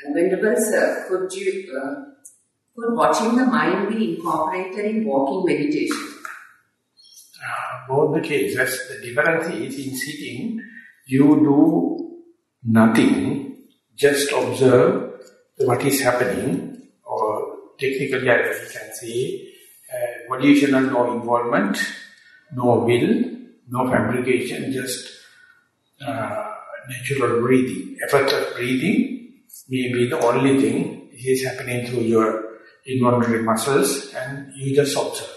And Venerable Sir, could you, uh, could watching the mind be incorporated in walking meditation? Uh, both the cases, the difference is in sitting, you do nothing, just observe what is happening, or technically I can say, uh, volitional no involvement, no will, no fabrication, just uh, natural breathing. Effortless breathing may be the only thing is happening through your involuntary muscles and you just observe.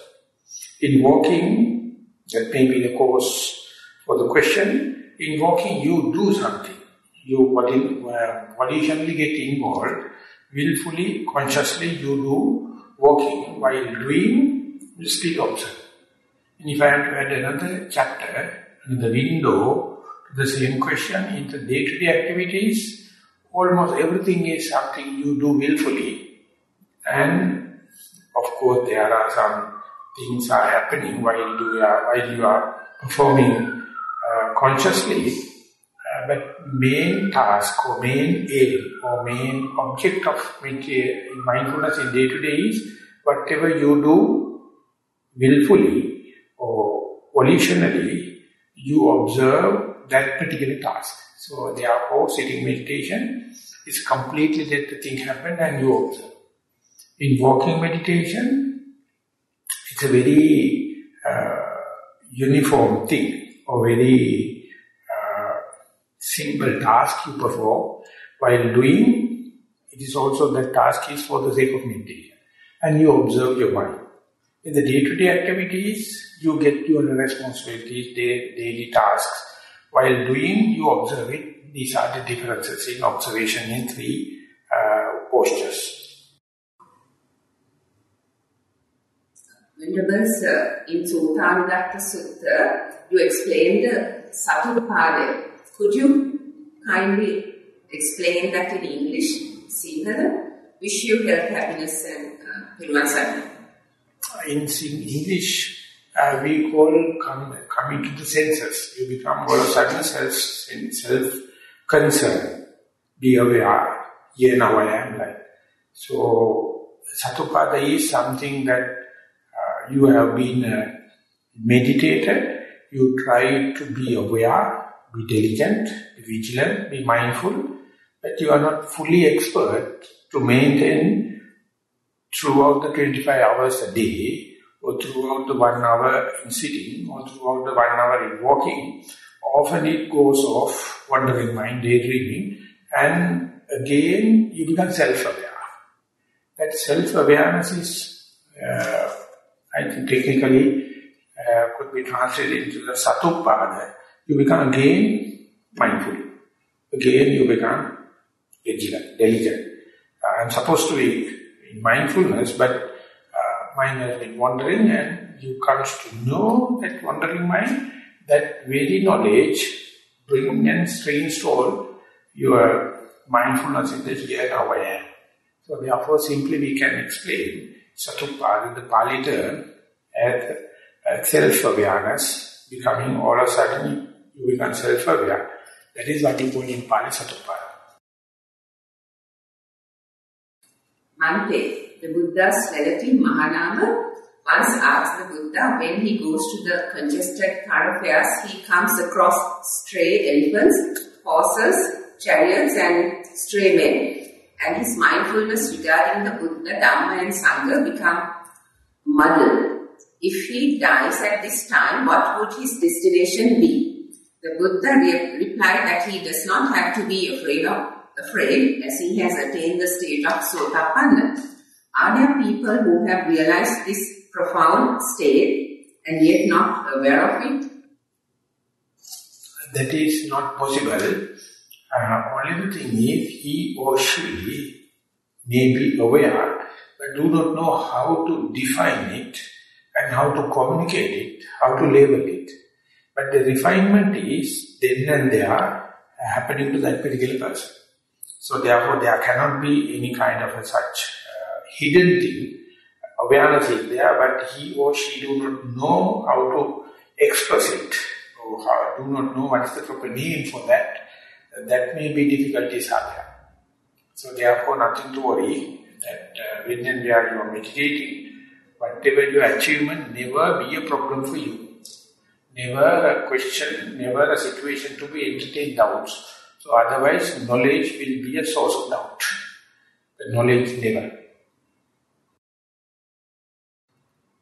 In walking, that may be the cause for the question, in walking you do something. You uh, volitionally get involved, willfully, consciously you do walking. While doing, you still observe. And if I have to add another chapter, another window to the same question, in the day-to-day -day activities, almost everything is something you do willfully. And of course there are some things are happening while you are, while you are performing uh, consciously, uh, but main task or main aim or main object of mindfulness in day-to-day -day is whatever you do willfully or volitionally, you observe that particular task. So therefore, sitting meditation is completely let the thing happen and you observe. In walking meditation, it's a very uh, uniform thing or very uh, simple task you perform. While doing, it is also the task is for the sake of meditation. And you observe your mind. In the day-to-day -day activities, you get your responsibilities, day, daily tasks. While doing, you observe it. These are the differences in observation in three uh, postures. Venerable Sir, in Suttanudatta Sutta, you explained the Satuppada. Could you kindly explain that in English? Sinhala? Wish you health, happiness and uh, in English, uh, we call come, coming to the senses. You become all of a sudden self, self-concerned. Be aware. Here now I am like. So, Satupada is something that uh, you have been uh, meditated. You try to be aware, be diligent, be vigilant, be mindful. But you are not fully expert to maintain throughout the 25 hours a day, or throughout the one hour in sitting, or throughout the one hour in walking, often it goes off, wandering mind, daydreaming, and again you become self-aware. That self-awareness is, uh, I think technically, uh, could be translated into the satuppada. You become again mindful. Again you become vigilant, diligent. I'm supposed to be in mindfulness, but mind has been wandering and you comes to know that wandering mind, that very knowledge bring and reinstall your mindfulness in the here now I am. So therefore simply we can explain Satupad in the Pali term as, self-awareness, becoming all of a sudden you become self-aware. That is what you call in Pali Satupad. The Buddha's relative Mahanama, once asked the Buddha when he goes to the congested thoroughfares, he comes across stray elephants, horses, chariots and stray men. And his mindfulness regarding the Buddha, Dhamma and Sangha become muddled. If he dies at this time, what would his destination be? The Buddha re replied that he does not have to be afraid of afraid as he has attained the state of Sotapanna. Are there people who have realized this profound state and yet not aware of it? That is not possible. Uh, only the thing is, he or she may be aware, but do not know how to define it and how to communicate it, how to label it. But the refinement is then and there happening to that particular person. So therefore there cannot be any kind of a such hidden thing. Awareness is there, but he or she do not know how to express it, or how, do not know what is the proper name for that. That may be difficulties are there. So therefore nothing to worry that uh, when and where you are meditating, whatever your achievement, never be a problem for you. Never a question, never a situation to be entertained doubts. So otherwise knowledge will be a source of doubt. The knowledge never.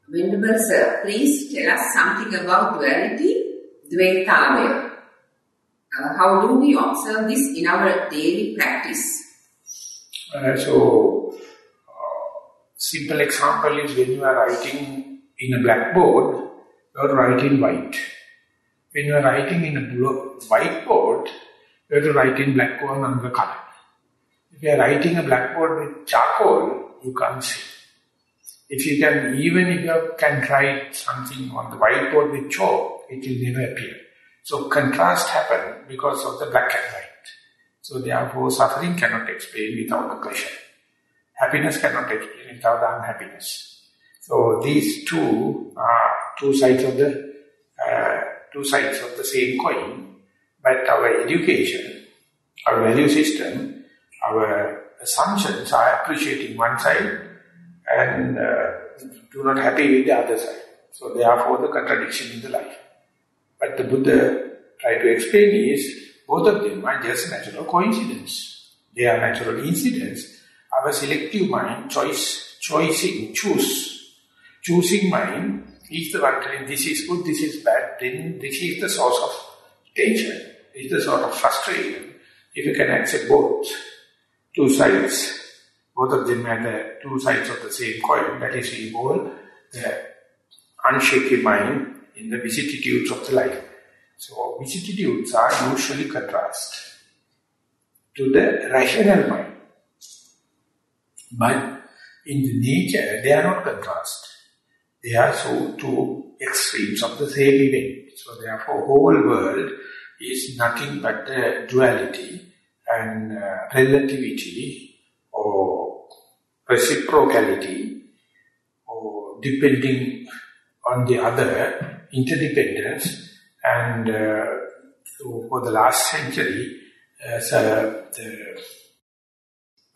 Sir, please tell us something about duality, Dvaitavaya. Uh, how do we observe this in our daily practice? Uh, so, uh, simple example is when you are writing in a blackboard, you are writing white. When you are writing in a whiteboard, you have to write in black or another color. If you are writing a blackboard with charcoal, you can't see. If you can, even if you can write something on the whiteboard with chalk, it will never appear. So contrast happen because of the black and white. So therefore suffering cannot explain without the pleasure. Happiness cannot explain without the unhappiness. So these two are two sides of the uh, two sides of the same coin. But our education, our value system, our assumptions are appreciating one side and uh, do not happy with the other side. So therefore the contradiction in the life. But the Buddha tried to explain is, both of them are just natural coincidence. They are natural incidents. Our selective mind, choice, choosing, choose, choosing mind is the one telling this is good, this is bad, then this is the source of tension, is the source of frustration. If you can accept both, two sides, both of them are the two sides of the same coin, that is evolve the unshaky mind in the vicissitudes of the life. So vicissitudes are usually contrast to the rational mind. But in the nature, they are not contrast. They are so two extremes of the same event. So therefore, whole world is nothing but the duality and uh, relativity or reciprocality or depending on the other, interdependence and uh, so for the last century, as uh,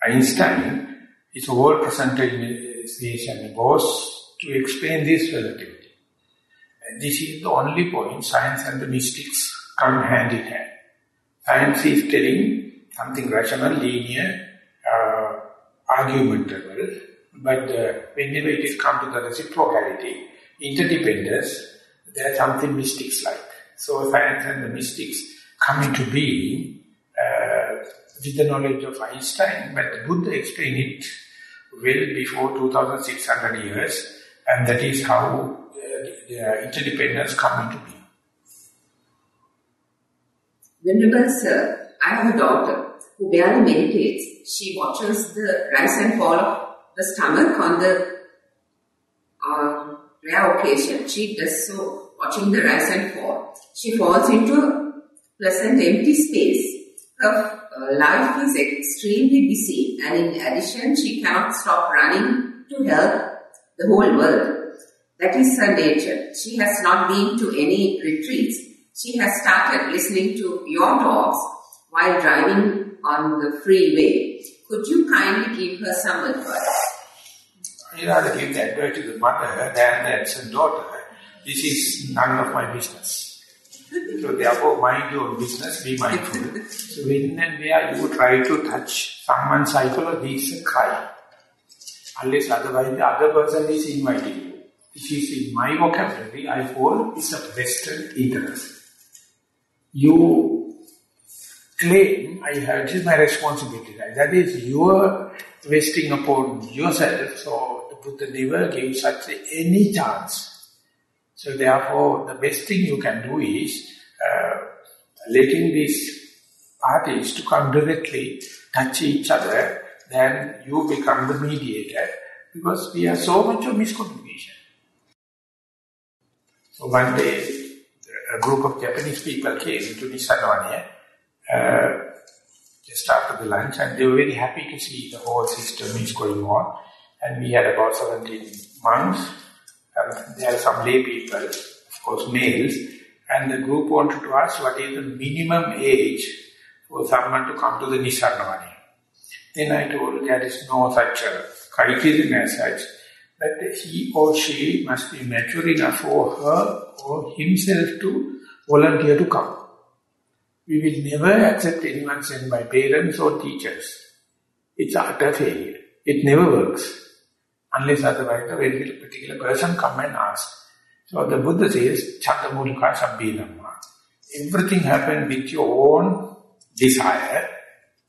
Einstein, his whole presentation was to explain this relativity. And this is the only point science and the mystics come hand in hand. Science is telling something rational, linear, argumentable, but uh, whenever it is come to the reciprocality, interdependence, there are something mystics like. So science and the mystics come into being uh, with the knowledge of Einstein, but Buddha explained it well before 2600 years, and that is how uh, the interdependence come into being. Venerable Sir, I have a daughter who barely meditates. She watches the rise and fall of the stomach on the uh, rare occasion. She does so watching the rise and fall. She falls into a pleasant empty space. Her uh, life is extremely busy and in addition she cannot stop running to help the whole world. That is her nature. She has not been to any retreats. She has started listening to your talks while driving on the freeway. Could you kindly give her some advice? You rather give the advice to the mother than the son daughter. This is none of my business. So therefore, mind your own business, be mindful. So when and where you try to touch someone's psychology, it's a crime. Unless otherwise the other person is inviting you. This is in my vocabulary, I hold it's a Western interest. You claim, I have, it is my responsibility. Right? That is your wasting upon yourself. So the Buddha never gave such any chance so therefore, the best thing you can do is uh, letting these parties to come directly, touch each other, then you become the mediator because we have so much of miscommunication. So one day, a group of Japanese people came to Nissarana Vanaya uh, just after the lunch and they were very happy to see the whole system is going on. And we had about 17 monks um, there are some lay people, of course males, and the group wanted to ask what is the minimum age for someone to come to the Nissarana Vanaya. Then I told there is no such a criterion as such, that he or she must be mature enough for her or himself to volunteer to come. We will never accept anyone sent by parents or teachers. It's utter failure. It never works. Unless otherwise the very particular person come and ask. So the Buddha says, Chandamulaka sabbe dhamma. Everything happens with your own desire.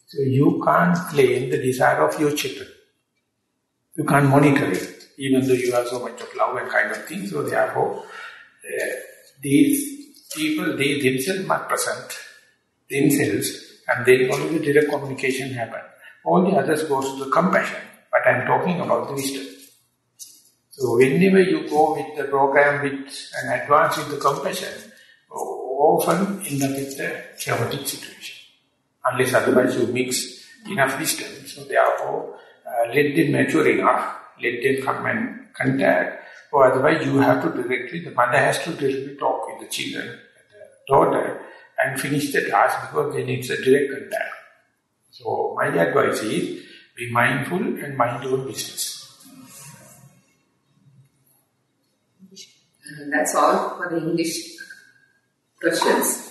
So you can't claim the desire of your children. You can't monitor it, even though you have so much of love and kind of thing. So therefore, uh, these people, they themselves must present themselves and then only the direct communication happen. All the others goes to the compassion, but I'm talking about the wisdom. So whenever you go with the program with an advance with the compassion, often end up with the chaotic situation. Unless otherwise you mix enough wisdom. So therefore, uh, let them mature enough, let them come and contact, or otherwise you have to directly, the mother has to directly talk with the children, the daughter, and finish the task because then it's a direct contact. So my advice is, be mindful and mind your business. And that's all for the English questions.